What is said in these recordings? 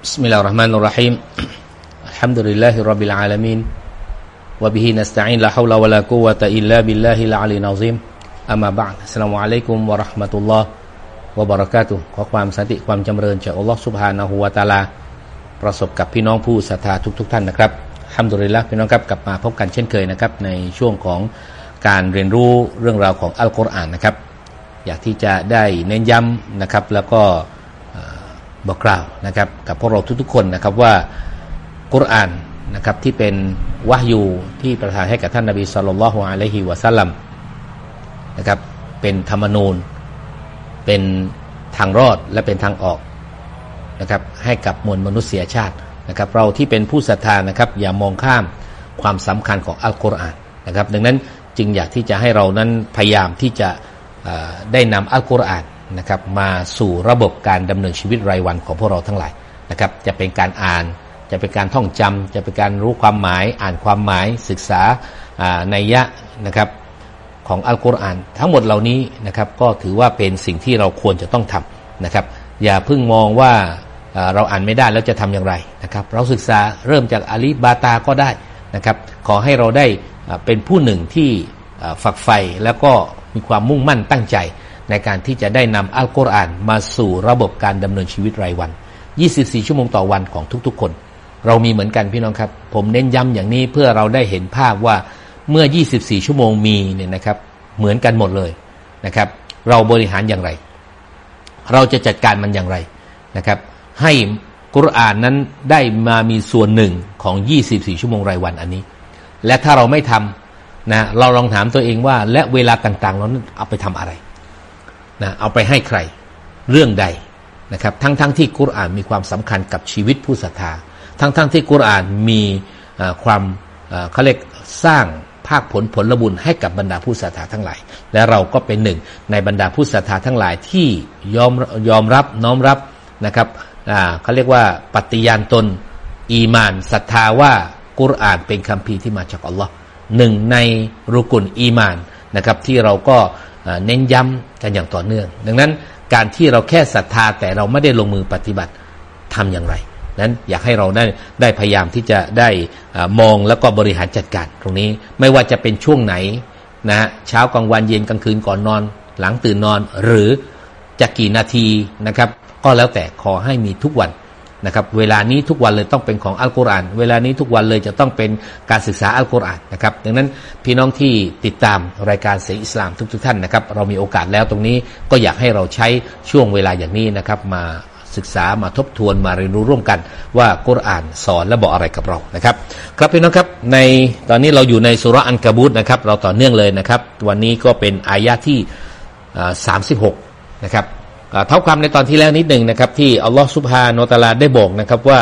بسم الله الرحمن الرحيم الحمد لله رب العالمين وبه نستعين لا حول ولا قوة إلا بالله العلي العظيم أما بعد السلام عليكم ورحمة الله وبركاته ขอความสันติความจำเริญจากอัลลอฮ์ سبحانه และ تعالى ประสบกับพี่น้องผู้ศรัทธาทุกๆท่านนะครับฮัมดุลิลละพี่น้องครับกลับมาพบกันเช่นเคยนะครับในช่วงของการเรียนรู้เรื่องราวของอัลกุรอานนะครับ อยากที่จะได้เน้นย้ำนะครับแล้วก็ บอกกล่าวนะครับ กับพวกเราทุกๆคนนะครับว่ากุรอานนะครับที่เป็นวะยูที่ประทานให้กับท่านนบีสุลต่านละฮ์อะลัยฮิวะซัลลัมนะครับเป็นธรรมนูญ เป็นทางรอดและเป็นทางออกนะครับให้กับมวลมนุษยชาตินะครับ เราที่เป็นผู้ศรัทธานะครับ อย่ามองข้ามความสำคัญของอัลกุรอานนะครับ ดังนั้นจึงอยากที่จะให้เรานั้นพยายามที่จะได้นำอัลกุรอาน นะครับมาสู่ระบบการดำเนินชีวิตรายวันของพวกเราทั้งหลายนะครับจะเป็นการอ่านจะเป็นการท่องจำจะเป็นการรู้ความหมาย อ่านความหมายศึกษาในยะนะครับของอัลกุรอานทั้งหมดเหล่านี้นะครับก็ถือว่าเป็นสิ่งที่เราควรจะต้องทำนะครับ อย่าเพิ่งมองว่าเราอ่านไม่ได้แล้วจะทำอย่างไรนะครับ เราศึกษาเริ่มจากอาลีบาตาก็ได้นะครับ ขอให้เราได้เป็นผู้หนึ่งที่ฝักใฝ่แล้วก็มีความมุ่งมั่นตั้งใจ ในการที่จะได้นำอัลกุรอานมาสู่ระบบการดำเนินชีวิตรายวัน 24 ชั่วโมงต่อวันของทุกๆ คน เรามีเหมือนกันพี่น้องครับ ผมเน้นย้ำอย่างนี้เพื่อเราได้เห็นภาพว่าเมื่อ 24 ชั่วโมงมีเนี่ยนะครับ เหมือนกันหมดเลยนะครับ เราบริหารอย่างไร เราจะจัดการมันอย่างไรนะครับ ให้กุรอานนั้นได้มามีส่วนหนึ่งของ 24 ชั่วโมงรายวันอันนี้ และถ้าเราไม่ทำนะเราลองถามตัวเองว่าและเวลาต่างๆเราเอาไปทำอะไร นะเอาไปให้ใครเรื่องใดนะครับ ทั้งๆทที่กุรอานมีความสำคัญกับชีวิตผู้ศรัทธา ทั้งๆทที่กุรอานมีความเขาเรียกสร้างภาคผลผลบุญให้กับบรรดาผู้ศรัทธาทั้งหลาย และเราก็เป็นหนึ่งในบรรดาผู้ศรัทธาทั้งหลายที่ยอมยอมรับน้อมรับนะครับเขาเรียกว่าปฏิญาณตน อีมานศรัทธาว่ากุรอานเป็นคำพีที่มาจากอัลลอฮ์หนึ่งในรุกุลอีมานนะครับที่เราก็ เน้นย้ำกันอย่างต่อเนื่อง ดังนั้นการที่เราแค่ศรัทธาแต่เราไม่ได้ลงมือปฏิบัติทำอย่างไร นั้นอยากให้เราได้ได้พยายามที่จะได้มองแล้วก็บริหารจัดการ ตรงนี้ไม่ว่าจะเป็นช่วงไหนนะเช้ากลางวันเย็นกลางคืนก่อนนอน หลังตื่นนอนหรือจะกี่นาทีนะครับ ก็แล้วแต่ขอให้มีทุกวัน นะครับเวลานี้ทุกวันเลยต้องเป็นของอัลกุรอานเวลานี้ทุกวันเลยจะต้องเป็นการศึกษาอัลกุรอานนะครับดังนั้นพี่น้องที่ติดตามรายการเสียงอิสลามทุกๆท่านนะครับเรามีโอกาสแล้วตรงนี้ก็อยากให้เราใช้ช่วงเวลาอย่างนี้นะครับมาศึกษามาทบทวนมาเรียนรู้ร่วมกัน ว่ากุรอานสอนและบอกอะไรกับเรานะครับ ครับพี่น้องครับในตอนนี้เราอยู่ในสุรอันกบูตนะครับเราต่อเนื่องเลยนะครับ วันนี้ก็เป็นอายะที่สามสิบหกนะครับ เท่าความในตอนที่แล้วนิดหนึ่งนะครับ ที่อัลลอฮฺสุบฮาโนตาลาได้บอกนะครับว่า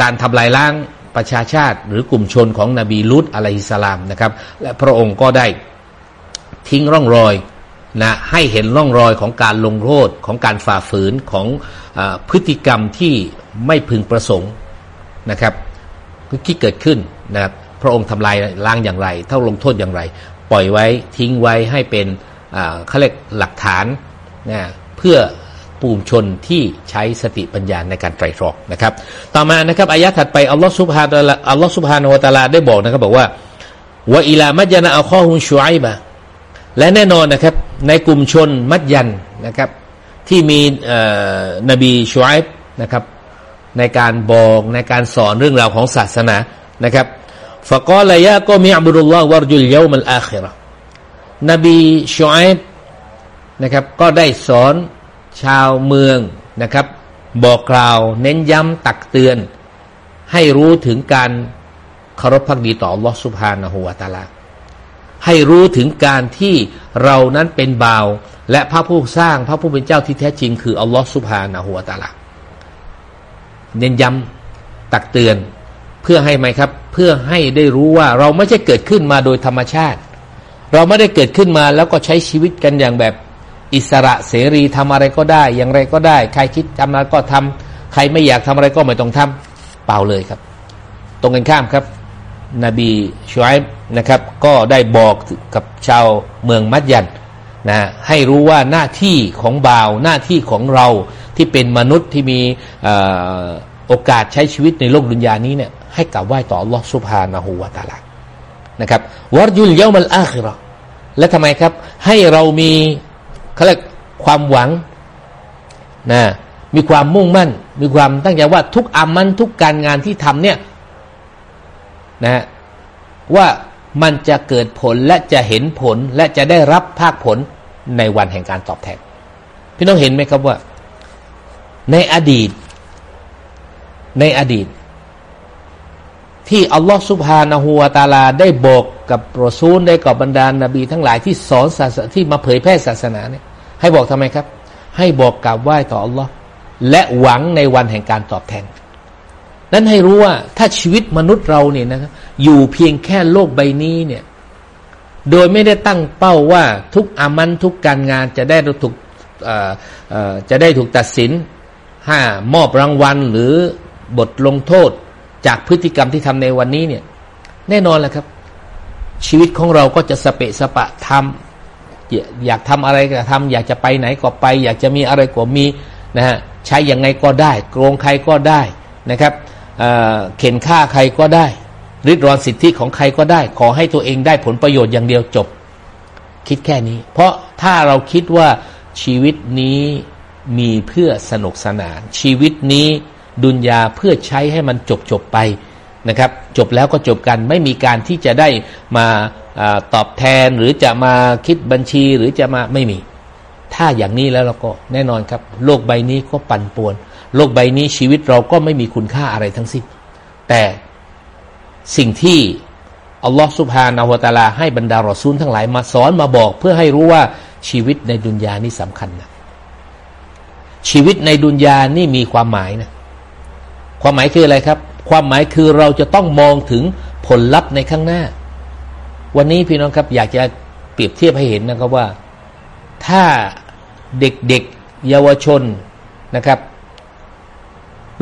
การทำลายล้างประชาชาติ หรือกลุ่มชนของนบีลุตอะลัยฮิสลามนะครับ และพระองค์ก็ได้ทิ้งร่องรอยนะให้เห็นร่องรอยของการลงโทษของการฝ่าฝืนของอพฤติกรรมที่ไม่พึงประสงค์นะครับที่เกิดขึ้นนะครับพระองค์ทำลายล้างอย่างไร เท่าลงโทษอย่างไร ปล่อยไว้ทิ้งไว้ให้เป็น เขาเรียกหลักฐานนะเพื่อปูมชนที่ใช้สติปัญญาในการไตรตรองนะครับ ต่อมานะครับอายะถัดไปอัลลอฮฺสุบฮานะอัลลอฮฺสุบฮานวตาลาได้บอกนะครับบอกว่าวะอิลามัจยานะอัลข้อฮุนชูไอบะและแน่นอนนะครับในกลุ่มชนมัจยันนะครับที่มีนบีชูไอบนะครับในการบอกในการสอนเรื่องราวของศาสนานะครับฟะกอลยะก็มีอับดุลลอฮ์วารจุลเยามัลอาคิร นบีชูไอบนะครับก็ได้สอนชาวเมืองนะครับ บอกกล่าวเน้นย้ำตักเตือน ให้รู้ถึงการเคารพพักดีต่อลอสุภานะหัวตาลาให้รู้ถึงการที่เรานั้นเป็นบ่าว และพระผู้สร้างพระผู้เป็นเจ้าที่แท้จริง คืออัลลอฮฺสุภานะหัวตาลาเน้นย้ำตักเตือน เพื่อให้ไหมครับ เพื่อให้ได้รู้ว่าเราไม่ใช่เกิดขึ้นมาโดยธรรมชาติ เราไม่ได้เกิดขึ้นมาแล้วก็ใช้ชีวิตกันอย่างแบบอิสระเสรีทำอะไรก็ได้ อย่างไรก็ได้ ใครคิดทำอะไรก็ทำใครไม่อยากทำอะไรก็ไม่ต้องทำเปล่าเลยครับ ตรงกันข้ามครับ นบีชวยนะครับ ก็ได้บอกกับชาวเมืองมัดยันนะให้รู้ว่าหน้าที่ของบ่าวหน้าที่ของเราที่เป็นมนุษย์ที่มีโอกาสใช้ชีวิตในโลกดุนยานี้เนี่ยให้กราบไหว้ต่อลอสุภาณหูวาตาลา นะครับวรยุลเยามัลอาคิรอและทำไมครับ ให้เรามีเขาเรียกความหวังนะมีความมุ่งมั่น มีความตั้งใจว่าทุกอามันทุกการงานที่ทำเนี่ยนะว่ามันจะเกิดผลและจะเห็นผลและจะได้รับภาคผลในวันแห่งการตอบแทน พี่น้องเห็นไหมครับว่า ในอดีต ในอดีต ที่อัลลอฮฺสุบฮานาหูวตาลาได้บอกกับรอซูลได้กับบรรดานนบีทั้งหลายที่สอนศาสนาที่มาเผยแพร่ศาสนาเนี่ย ให้บอกทำไมครับ ให้บอกกราบไหว้ต่ออัลลอฮ์และหวังในวันแห่งการตอบแทน นั้นให้รู้ว่าถ้าชีวิตมนุษย์เราเนี่ยนะครับอยู่เพียงแค่โลกใบนี้เนี่ย โดยไม่ได้ตั้งเป้าว่าทุกอามันทุกการงานจะได้ถูกจะได้ถูกตัดสินห้ามอบรางวัลหรือบทลงโทษ จากพฤติกรรมที่ทำในวันนี้เนี่ย แน่นอนแหละครับ ชีวิตของเราก็จะสเปะสปะทำอยากทำอะไรก็ทำอยากจะไปไหนก็ไป อยากจะมีอะไรก็มีนะฮะใช้อยังไงก็ได้โกงใครก็ได้นะครับเข็นฆ่าใครก็ได้ริดรอนสิทธิของใครก็ได้ ขอให้ตัวเองได้ผลประโยชน์อย่างเดียวจบ คิดแค่นี้ เพราะถ้าเราคิดว่าชีวิตนี้มีเพื่อสนุกสนาน ชีวิตนี้ ดุนยาเพื่อใช้ให้มันจบจบไปนะครับ จบแล้วก็จบกันไม่มีการที่จะได้มาอตอบแทนหรือจะมาคิดบัญชีหรือจะมาไม่มี ถ้าอย่างนี้แล้วเราก็แน่นอนครับ โลกใบนี้ก็ปั่นป่วน โลกใบนี้ชีวิตเราก็ไม่มีคุณค่าอะไรทั้งสิ้น แต่สิ่งที่อัลลอฮฺสุบฮานาวตาลาให้บรรดารอซูลทั้งหลายมาสอนมาบอก เพื่อให้รู้ว่าชีวิตในดุนยานี่สำคัญนะชีวิตในดุนยานี่มีความหมายนะ ความหมายคืออะไรครับ ความหมายคือเราจะต้องมองถึงผลลัพธ์ในข้างหน้า วันนี้พี่น้องครับ อยากจะเปรียบเทียบให้เห็นนะครับว่า ถ้าเด็กๆเยาวชนนะครับ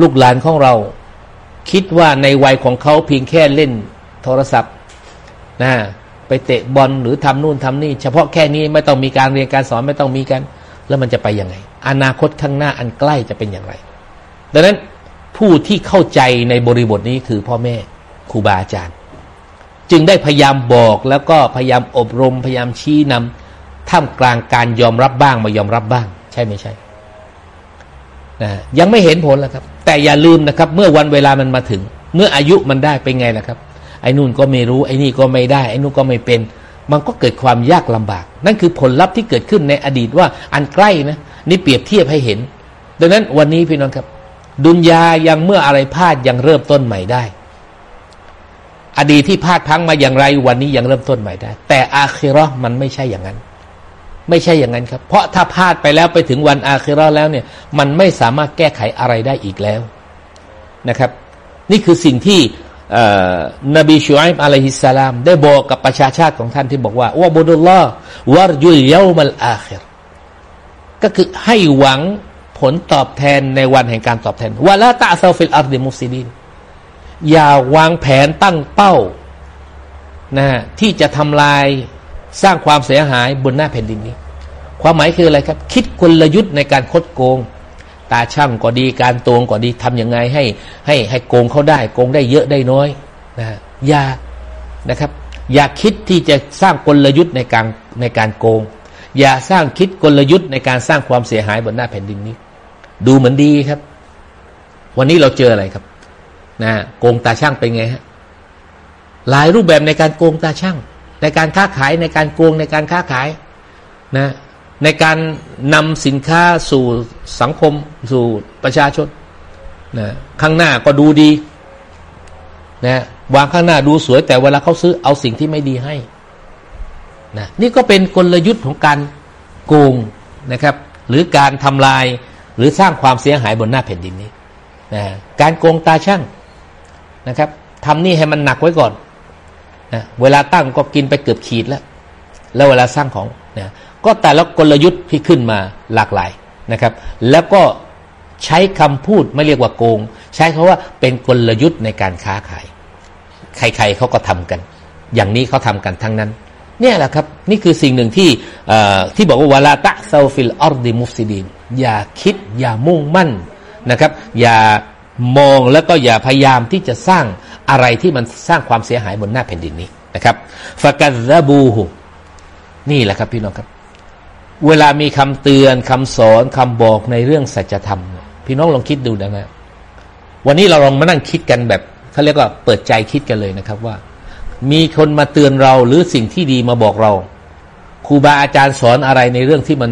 ลูกหลานของเรา คิดว่าในวัยของเขาเพียงแค่เล่นโทรศัพท์นะไปเตะบอลหรือทำนู่นทำนี่ เฉพาะแค่นี้ไม่ต้องมีการเรียนการสอนไม่ต้องมีกัน แล้วมันจะไปยังไง อนาคตข้างหน้าอันใกล้จะเป็นอย่างไร ดังนั้น ผู้ที่เข้าใจในบริบทนี้คือพ่อแม่ครูบาอาจารย์ จึงได้พยายามบอกแล้วก็พยายามอบรมพยายามชี้นำท่ามกลางการยอมรับบ้างมายอมรับบ้าง ใช่ไม่ใช่นะยังไม่เห็นผลแล้วครับ แต่อย่าลืมนะครับ เมื่อวันเวลามันมาถึง เมื่ออายุมันได้เป็นไงนะครับ ไอ้นู่นก็ไม่รู้ ไอ้นี่ก็ไม่ได้ ไอ้นู่นก็ไม่เป็น มันก็เกิดความยากลำบาก นั่นคือผลลัพธ์ที่เกิดขึ้นในอดีตว่าอันใกล้นะนี่เปรียบเทียบให้เห็น ดังนั้นวันนี้พี่น้องครับ ดุนยายังเมื่ออะไรพลาดยังเริ่มต้นใหม่ได้ อดีตที่พลาดพังมาอย่างไรวันนี้ยังเริ่มต้นใหม่ได้ แต่อาคิรอมันไม่ใช่อย่างนั้น ไม่ใช่อย่างนั้นครับ เพราะถ้าพลาดไปแล้วไปถึงวันอาคิรอแล้วเนี่ย มันไม่สามารถแก้ไขอะไรได้อีกแล้วนะครับ นี่คือสิ่งที่นบีชูอัยบ عليه السلام ได้บอกกับประชาชาติของท่านที่บอกว่าว่า اعبدوا الله وارجوا اليوم الآخر ก็คือให้หวัง ผลตอบแทนในวันแห่งการตอบแทนولا تعثوا في الأرض مفسدين อย่าวางแผนตั้งเป้านะที่จะทำลายสร้างความเสียหายบนหน้าแผ่นดินนี้ ความหมายคืออะไรครับ คิดกลยุทธ์ในการคดโกง ตาชั่งก็ดีการตวงก็ดีทำยังไงให้ให้ให้โกงเขาได้ โกงได้เยอะได้น้อยนะอย่านะครับ อย่าคิดที่จะสร้างกลยุทธ์ในการในการโกง อย่าสร้างคิดกลยุทธ์ในการสร้างความเสียหายบนหน้าแผ่นดินนี้ ดูเหมือนดีครับ วันนี้เราเจออะไรครับ นะโกงตาช่างเป็นไงฮะหลายรูปแบบในการโกงตาช่าง ในการค้าขายในการโกงในการค้าขายนะในการนำสินค้าสู่สังคมสู่ประชาชนนะข้างหน้าก็ดูดีนะวางข้างหน้าดูสวย แต่เวลาเขาซื้อเอาสิ่งที่ไม่ดีให้นะนี่ก็เป็นกลยุทธ์ของการโกงนะครับ หรือการทำลาย หรือสร้างความเสียหายบนหน้าแผ่นดินนี้นะการโกงตาช่างนะครับทำนี่ให้มันหนักไว้ก่อนนะเวลาตั้งก็กินไปเกือบขีดแล้ว แล้วเวลาสร้างของนะก็แต่ละกลยุทธ์ที่ขึ้นมาหลากหลายนะครับ แล้วก็ใช้คำพูดไม่เรียกว่าโกง ใช้คำว่าเป็นกลยุทธ์ในการค้าขาย ใครๆเขาก็ทำกัน อย่างนี้เขาทำกันทั้งนั้น เนี่ยแหละครับ นี่คือสิ่งหนึ่งที่ที่บอกว่าولا تعثوا في الأرض مفسدين อย่าคิด อย่ามุ่งมั่นนะครับ อย่ามองแล้วก็อย่าพยายามที่จะสร้างอะไรที่มันสร้างความเสียหายบนหน้าแผ่นดินนี้นะครับฟากัซาบูฮูนี่แหละครับพี่น้องครับ เวลามีคำเตือนคำสอนคำบอกในเรื่องสัจธรรม พี่น้องลองคิดดูนะวันนี้เราลองมานั่งคิดกันแบบเขาเรียกว่าเปิดใจคิดกันเลยนะครับว่า มีคนมาเตือนเราหรือสิ่งที่ดีมาบอกเราครูบาอาจารย์สอนอะไรในเรื่องที่มัน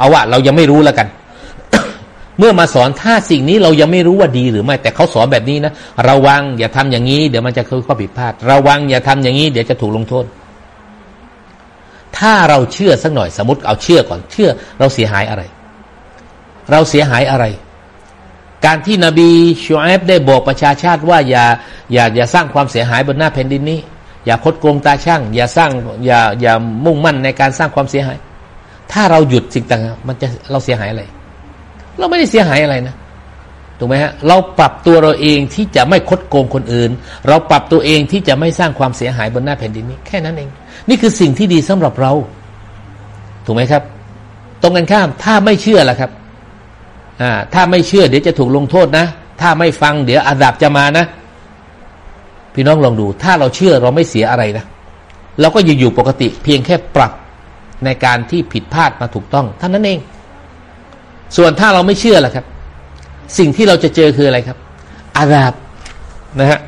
เอาว่าเรายังไม่รู้แล้วกัน เมื่อมาสอนถ้าสิ่งนี้เรายังไม่รู้ว่าดีหรือไม่ แต่เขาสอนแบบนี้นะระวังอย่าทำอย่างนี้เดี๋ยวมันจะคือข้อผิดพลาด ระวังอย่าทำอย่างนี้เดี๋ยวจะถูกลงโทษ ถ้าเราเชื่อสักหน่อยสมมติเอาเชื่อก่อนเชื่อ เราเสียหายอะไร เราเสียหายอะไรการที่นบีชูอับได้บอกประชาชาติว่าอย่าอย่าอย่าสร้างความเสียหายบนหน้าแผ่นดินนี้ อย่าคดโกงตาช่าง อย่าสร้างอย่าอย่ามุ่งมั่นในการสร้างความเสียหาย ถ้าเราหยุดสิ่งต่างมันจะเราเสียหายอะไร เราไม่ได้เสียหายอะไรนะถูกไหมฮะเราปรับตัวเราเองที่จะไม่คดโกงคนอื่น เราปรับตัวเองที่จะไม่สร้างความเสียหายบนหน้าแผ่นดินนี้ แค่นั้นเอง นี่คือสิ่งที่ดีสำหรับเรา ถูกไหมครับ ตรงกันข้ามถ้าไม่เชื่อล่ะครับอ่าถ้าไม่เชื่อเดี๋ยวจะถูกลงโทษนะ ถ้าไม่ฟังเดี๋ยวอาดับจะมานะ พี่น้องลองดู ถ้าเราเชื่อเราไม่เสียอะไรนะเราก็อยู่อยู่ปกติ เพียงแค่ปรับ ในการที่ผิดพลาดมาถูกต้องท่านั้นเอง ส่วนถ้าเราไม่เชื่อล่ะครับ สิ่งที่เราจะเจอคืออะไรครับ อาดับนะฮะ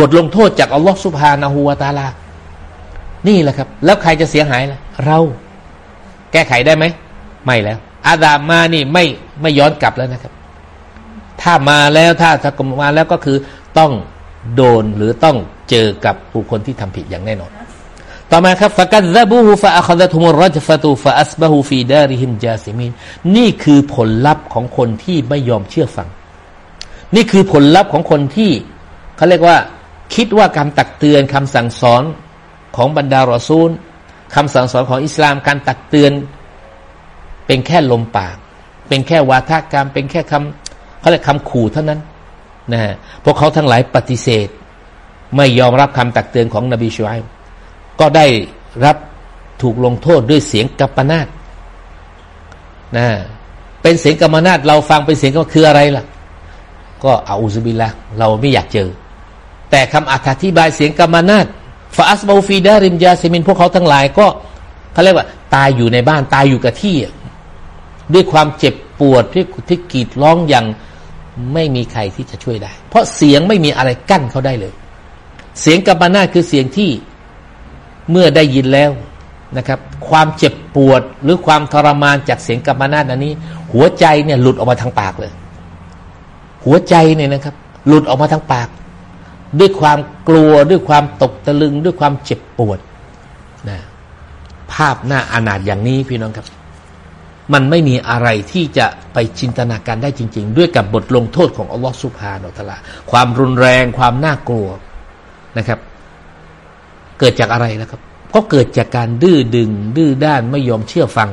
บทลงโทษจากอัลลอฮฺสุบฮานาหูวาตาลา นี่แหละครับ แล้วใครจะเสียหายล่ะ เรา แก้ไขได้ไหม ไม่แล้ว อาดามมานี่ไม่ไม่ย้อนกลับแล้วนะครับ ถ้ามาแล้วถ้าถ้ากมาแล้วก็คือต้องโดนหรือต้องเจอกับบุคคลที่ทำผิดอย่างแน่นอน ต่อมาครับฟะกัซซบูฮูฟะอัคดะทุมุรจฟะตูฟะอัสบะฮูฟีดาริฮิมจาซิมินนี่คือผลลัพธ์ของคนที่ไม่ยอมเชื่อฟัง นี่คือผลลัพธ์ของคนที่เขาเรียกว่า คิดว่าการตักเตือนคำสั่งสอนของบรรดารอซูลคำสั่งสอนของอิสลามการตักเตือน เป็นแค่ลมปาก เป็นแค่วาทกรรม เป็นแค่คำเขาเรียกคำขู่เท่านั้นนะฮะพวกเขาทั้งหลายปฏิเสธ ไม่ยอมรับคำตักเตือนของนบีชูอัยบ ก็ได้รับถูกลงโทษด้วยเสียงกัมปนาทนะเป็นเสียงกัมปนาทเราฟังเป็นเสียงก็คืออะไรล่ะ ก็أعوذ بالله เราไม่อยากเจอ แต่คำอธิบายเสียงกัมปนาท فأصبحوا في دارهم جاثمين พวกเขาทั้งหลายก็เขาเรียกว่า ตายอยู่ในบ้านตายอยู่กับที่ ด้วยความเจ็บปวดที่ที่กรีดร้องอย่างไม่มีใครที่จะช่วยได้ เพราะเสียงไม่มีอะไรกั้นเขาได้เลย เสียงกัมปนาคือเสียงที่ เมื่อได้ยินแล้วนะครับ ความเจ็บปวดหรือความทรมานจากเสียงกัมนาอันนี้ หัวใจเนี่ยหลุดออกมาทางปากเลย หัวใจเนี่ยนะครับ หลุดออกมาทางปาก ด้วยความกลัวด้วยความตกตะลึง ด้วยความเจ็บปวดนะภาพหน้าอนาถอย่างนี้พี่น้องครับ มันไม่มีอะไรที่จะไปจินตนาการได้จริง ๆ ด้วยกับบทลงโทษของอัลลอฮฺสุภาโนตละความรุนแรงความน่ากลัวนะครับ เกิดจากอะไรนะครับ ก็เกิดจากการดื้อดึง ดื้อด้านไม่ยอมเชื่อฟัง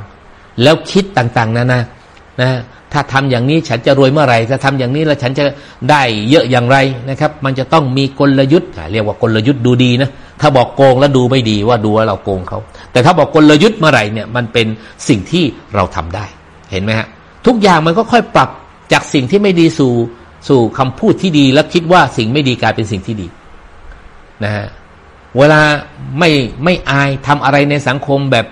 แล้วคิดต่างๆนานานะถ้าทำอย่างนี้ฉันจะรวยเมื่อไหร่ถ้าทำอย่างนี้แล้วฉันจะได้เยอะอย่างไรนะครับ มันจะต้องมีกลยุทธ์เรียกว่ากลยุทธ์ดูดีนะถ้าบอกโกงแล้วดูไม่ดีว่าดูว่าเราโกงเขาแต่ถ้าบอกกลยุทธ์เมื่อไหร่เนี่ยมันเป็นสิ่งที่เราทำได้ เห็นไหมฮะทุกอย่างมันก็ค่อยปรับจากสิ่งที่ไม่ดีสู่สู่คำพูดที่ดี แล้วคิดว่าสิ่งไม่ดีกลายเป็นสิ่งที่ดีนะฮะ เวลาไม่ไม่อายทำอะไรในสังคมแบบ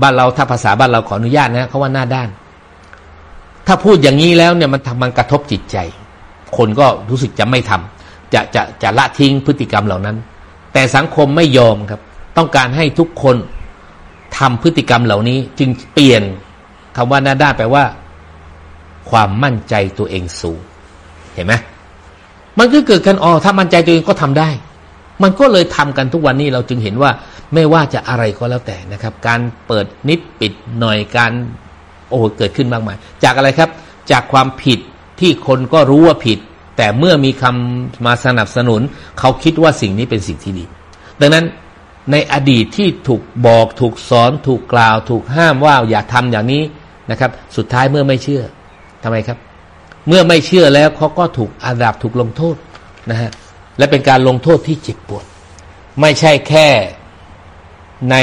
บ้านเราถ้าภาษาบ้านเราขออนุญาตนะเขาว่าหน้าด้าน ถ้าพูดอย่างนี้แล้วเนี่ยมันทำมันกระทบจิตใจ คนก็รู้สึกจะไม่ทำจะจะจะละทิ้งพฤติกรรมเหล่านั้น แต่สังคมไม่ยอมครับ ต้องการให้ทุกคนทำพฤติกรรมเหล่านี้ จึงเปลี่ยนคำว่าหน้าด้านแปลว่า ความมั่นใจตัวเองสูง เห็นไหมมันก็เกิดกันอ๋อถ้ามั่นใจตัวเองก็ทำได้ มันก็เลยทำกันทุกวันนี้เราจึงเห็นว่าไม่ว่าจะอะไรก็แล้วแต่นะครับ การเปิดนิดปิดหน่อยการโอ้เกิดขึ้นมากมาย จากอะไรครับ จากความผิดที่คนก็รู้ว่าผิด แต่เมื่อมีคำมาสนับสนุน เขาคิดว่าสิ่งนี้เป็นสิ่งที่ดี ดังนั้นในอดีตที่ถูกบอกถูกสอนถูกกล่าว ถูกห้ามว่าอย่าทำอย่างนี้นะครับ สุดท้ายเมื่อไม่เชื่อทำไมครับ เมื่อไม่เชื่อแล้วเขาก็ถูกอาดับถูกลงโทษนะฮะ และเป็นการลงโทษที่เจ็บปวด ไม่ใช่แค่ใน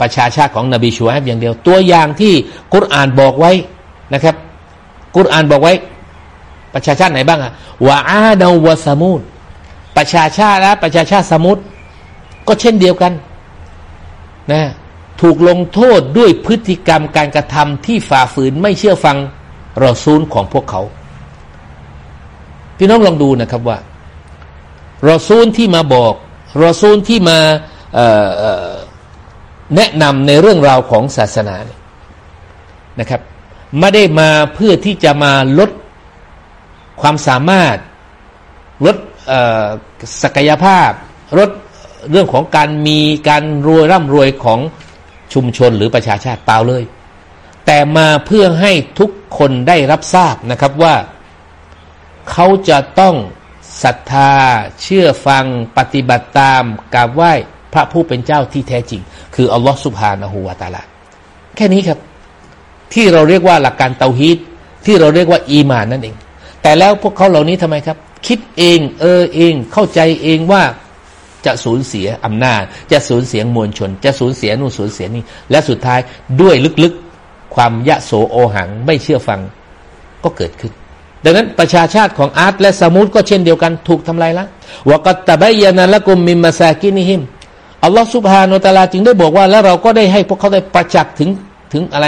ประชาชาติของนบีชูฮับอย่างเดียว ตัวอย่างที่กุรอานบอกไว้นะครับ กุรอานบอกไว้ ประชาชาติไหนบ้างอะวะอาดาวะสมุดประชาชาติและประชาชาติสมุทรก็เช่นเดียวกันนะถูกลงโทษด้วยพฤติกรรมการกระทำที่ฝ่าฝืนไม่เชื่อฟังรอซูลของพวกเขา พี่น้องลองดูนะครับว่า รอซูลที่มาบอกรอซูลที่มาแนะนำในเรื่องราวของศาสนานนะครับไม่ได้มาเพื่อที่จะมาลดความสามารถลดศักยภาพลดเรื่องของการมีการรวยร่ำรวยของชุมชนหรือประชาชาติเปล่าเลย แต่มาเพื่อให้ทุกคนได้รับทราบนะครับว่า เขาจะต้อง ศรัทธา เชื่อฟังปฏิบัติตามกราบไหว้พระผู้เป็นเจ้าที่แท้จริง คืออัลลอฮฺสุบฮานะฮูวาตาลาแค่นี้ครับ ที่เราเรียกว่าหลักการเตาฮีดที่เราเรียกว่าอีมานนั่นเอง แต่แล้วพวกเขาเหล่านี้ทำไมครับ คิดเองเออเองเข้าใจเองว่าจะสูญเสียอำนาจ จะสูญเสียมวลชน จะสูญเสียนู่นสูญเสียนี่และสุดท้ายด้วยลึกๆ ความยะโสโอหังไม่เชื่อฟังก็เกิดขึ้น ดังนั้นประชาชาติของอาร์ตและสมุทก็เช่นเดียวกันถูกทำลายละวกัตตะบยานละกุมมิมมาซากินิฮิมอัลลอฮฺสุบฮานุตาลาจึงได้บอกว่า แล้วเราก็ได้ให้พวกเขาได้ประจักษ์ถึงถึงอะไร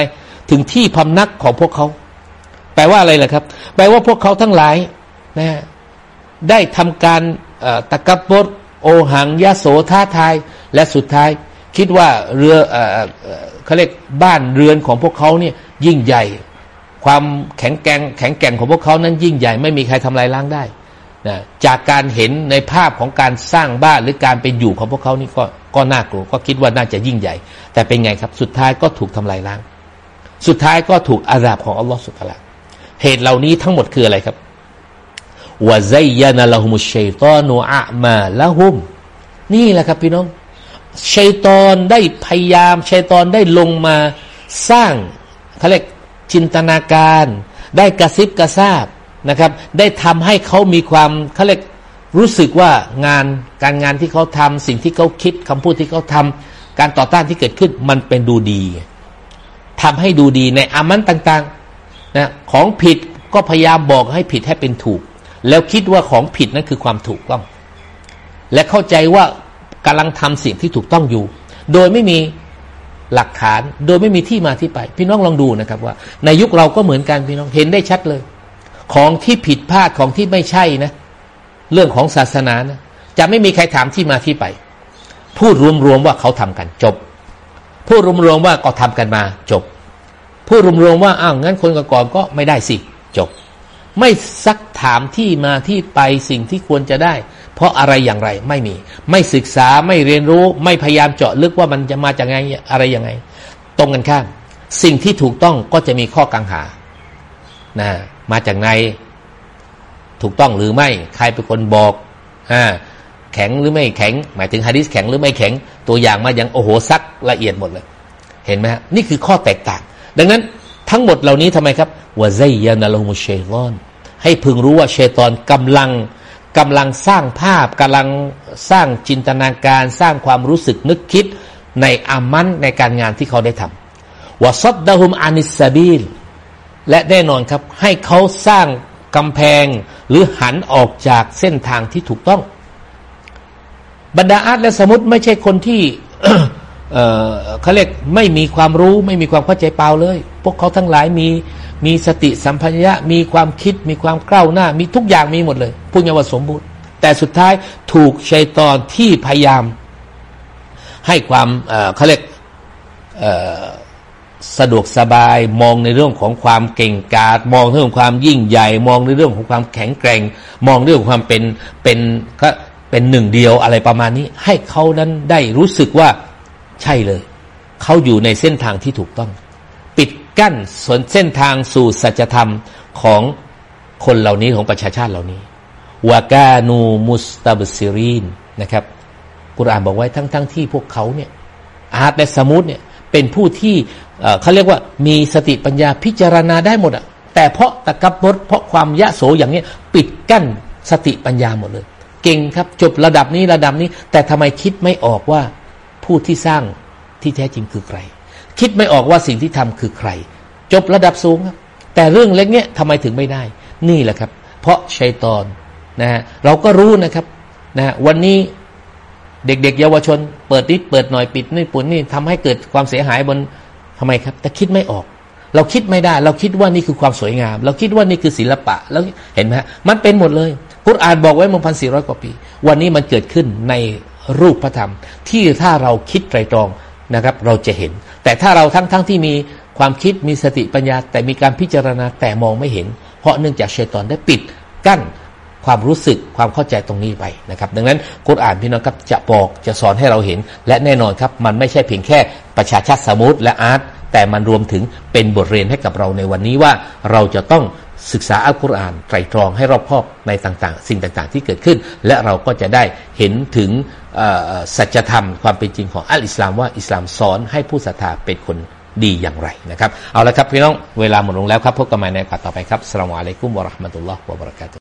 ถึงที่พำนักของพวกเขา แปลว่าอะไรล่ะครับ แปลว่าพวกเขาทั้งหลายนะได้ทำการตะกับรโอหังยะโสท้าทายและสุดท้าย คิดว่าเรือเขาเรียกบ้านเรือนของพวกเขาเนี่ยยิ่งใหญ่ ความแข็งแกร่งแข็งแกร่งของพวกเขานั้นยิ่งใหญ่ไม่มีใครทำลายล้างได้นะจากการเห็นในภาพของการสร้างบ้านหรือการเป็นอยู่ของพวกเขานี่ก็ก็น่ากลัวก็คิดว่าน่าจะยิ่งใหญ่ แต่เป็นไงครับ สุดท้ายก็ถูกทำลายล้าง สุดท้ายก็ถูกอาราบของอัลลอฮฺสุบฮานะเหตุเหล่านี้ทั้งหมดคืออะไรครับวะไซยานะละหุมุชัยตอนูอะมาละหุม นี่แหละครับพี่น้องชัยตอนได้พยายามชัยตอนได้ลงมาสร้างเขาเรียก จินตนาการ ได้กระซิบกระซาบนะครับ ได้ทำให้เขามีความเขาเรียกรู้สึกว่างานการงานที่เขาทำสิ่งที่เขาคิดคำพูดที่เขาทำการต่อต้านที่เกิดขึ้นมันเป็นดูดีทำให้ดูดีในอามันต่างๆนะของผิดก็พยายามบอกให้ผิดให้เป็นถูก แล้วคิดว่าของผิดนั่นคือความถูกต้อง และเข้าใจว่ากำลังทำสิ่งที่ถูกต้องอยู่ โดยไม่มี หลักฐานโดยไม่มีที่มาที่ไป พี่น้องลองดูนะครับว่า ในยุคเราก็เหมือนกันพี่น้องเห็นได้ชัดเลย ของที่ผิดพลาดของที่ไม่ใช่นะ เรื่องของศาสนานะจะไม่มีใครถามที่มาที่ไป พูดรวมๆว่าเขาทำกันจบ พูดรวมๆว่าก็ทำกันมาจบ พูดรวมๆว่าอ้าวงั้นคนก่อนก็ไม่ได้สิจบ ไม่ซักถามที่มาที่ไปสิ่งที่ควรจะได้ เพราะอะไรอย่างไรไม่มี ไม่ศึกษาไม่เรียนรู้ไม่พยายามเจาะลึกว่ามันจะมาจากไงอะไรยังไง ตรงกันข้าม สิ่งที่ถูกต้องก็จะมีข้อกังหานะมาจากไงถูกต้องหรือไม่ใครเป็นคนบอกอ่าแข็งหรือไม่แข็ง หมายถึงฮะดิษแข็งหรือไม่แข็งตัวอย่างมาอย่างโอโหซักละเอียดหมดเลย เห็นไหมฮะนี่คือข้อแตกต่าง ดังนั้นทั้งหมดเหล่านี้ทำไมครับวะไซยานาลมุเชลอน ให้พึงรู้ว่าเชตอนกำลัง กำลังสร้างภาพกำลังสร้างจินตนาการสร้างความรู้สึกนึกคิดในอามันในการงานที่เขาได้ทำวะซัดดะฮุมอานิสซาบีลและแน่นอนครับให้เขาสร้างกำแพงหรือหันออกจากเส้นทางที่ถูกต้อง บรรดาอาร์ตและสมุติไม่ใช่คนที่ เขาเรียกไม่มีความรู้ไม่มีความเข้าใจเปล่าเลย พวกเขาทั้งหลายมีมีสติสัมพัญญะมีความคิดมีความกล้าหน้า มีทุกอย่างมีหมดเลยพูดง่ายว่าสมบูรณ์ แต่สุดท้ายถูกชัยตอนที่พยายาม ให้ความเขาเรียกสะดวกสบายมองในเรื่องของความเก่งกาจมองเรื่องความยิ่งใหญ่ มองในเรื่องของความแข็งแกร่ง มองเรื่องความเป็นเป็นก็เป็นหนึ่งเดียวอะไรประมาณนี้ ให้เขานั้นได้รู้สึกว่า ใช่เลย เขาอยู่ในเส้นทางที่ถูกต้อง ปิดกั้นส่วนเส้นทางสู่สัจธรรมของคนเหล่านี้ของประชาชาติเหล่านี้วากานูมุสตาบซิรีนนะครับกุรอานบอกไว้ทั้งๆทที่พวกเขาเนี่ยอาร์ตและสมุตเนี่ยเป็นผู้ที่เขาเรียกว่ามีสติปัญญาพิจารณาได้หมดอะแต่เพราะตะกับรถเพราะความยะโสอย่างนี้ปิดกั้นสติปัญญาหมดเลย เก่งครับจบระดับนี้ระดับนี้ แต่ทำไมคิดไม่ออกว่า ผู้ที่สร้างที่แท้จริงคือใคร คิดไม่ออกว่าสิ่งที่ทำคือใคร จบระดับสูงครับแต่เรื่องเล็กเนี้ยทำไมถึงไม่ได้ นี่แหละครับ เพราะชัยตอนนะฮะเราก็รู้นะครับนะฮะวันนี้เด็กๆ เยาวชน เปิดนิดเปิดหน่อยปิดนี่ปุ่นนี่ทำให้เกิดความเสียหายบนทำไมครับ แต่คิดไม่ออก เราคิดไม่ได้ เราคิดว่านี่คือความสวยงาม เราคิดว่านี่คือศิลปะแล้วเห็นไหมฮะมันเป็นหมดเลยกุรอานบอกไว้เมื่อพันสี่ร้อยกว่าปี วันนี้มันเกิดขึ้นใน รูปพระธรรม ที่ถ้าเราคิดไตรตรองนะครับ เราจะเห็น แต่ถ้าเราทั้งๆทที่มีความคิดมีสติปัญญา แต่มีการพิจารณาแต่มองไม่เห็น เพราะเนื่องจากเชตอนได้ปิดกั้นความรู้สึกความเข้าใจตรงนี้ไปนะครับ ดังนั้นกุรอานพี่น้องครับจะบอกจะสอนให้เราเห็น และแน่นอนครับ มันไม่ใช่เพียงแค่ประชาชาติสมุติและอาร์ตแต่มันรวมถึงเป็นบทเรียนให้กับเราในวันนี้ว่าเราจะต้องศึกษาอัลกุรอานไตรตรองให้รอบคอบในต่างๆ สิ่งต่างๆ ที่เกิดขึ้น และเราก็จะได้เห็นถึง สัจธรรมความเป็นจริงของอัลอิสลามว่าอิสลามสอนให้ผู้ศรัทธาเป็นคนดีอย่างไรนะครับ เอาละครับพี่น้องเวลาหมดลงแล้วครับพบกันใหม่ในโอกาสต่อไปครับสลามอะลัยกุมวะราะห์มะตุลลอฮ์วะบะเราะกาตุ